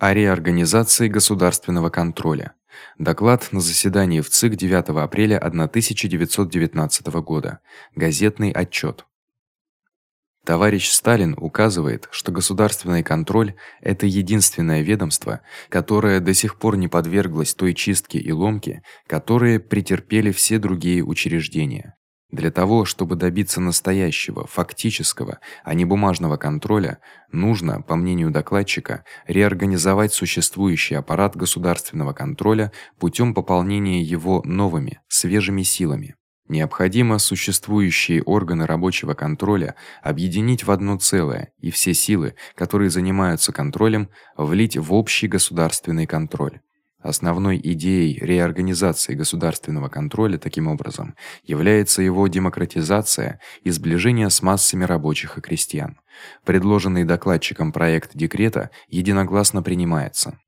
о реорганизации государственного контроля. Доклад на заседании в ЦИК 9 апреля 1919 года. Газетный отчёт. Товарищ Сталин указывает, что государственный контроль это единственное ведомство, которое до сих пор не подверглось той чистке и ломке, которые претерпели все другие учреждения. Для того, чтобы добиться настоящего, фактического, а не бумажного контроля, нужно, по мнению докладчика, реорганизовать существующий аппарат государственного контроля путём пополнения его новыми, свежими силами. Необходимо существующие органы рабочего контроля объединить в одно целое и все силы, которые занимаются контролем, влить в общий государственный контроль. Основной идеей реорганизации государственного контроля таким образом является его демократизация и сближение с массами рабочих и крестьян. Предложенный докладчиком проект декрета единогласно принимается.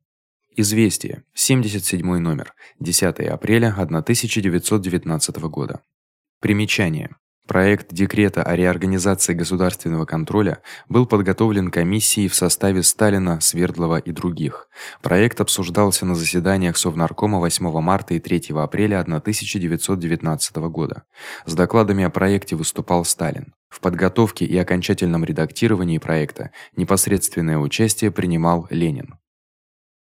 Известие. 77 номер. 10 апреля 1919 года. Примечание. Проект декрета о реорганизации государственного контроля был подготовлен комиссией в составе Сталина, Свердлова и других. Проект обсуждался на заседаниях Совнаркома 8 марта и 3 апреля 1919 года. С докладами о проекте выступал Сталин. В подготовке и окончательном редактировании проекта непосредственное участие принимал Ленин.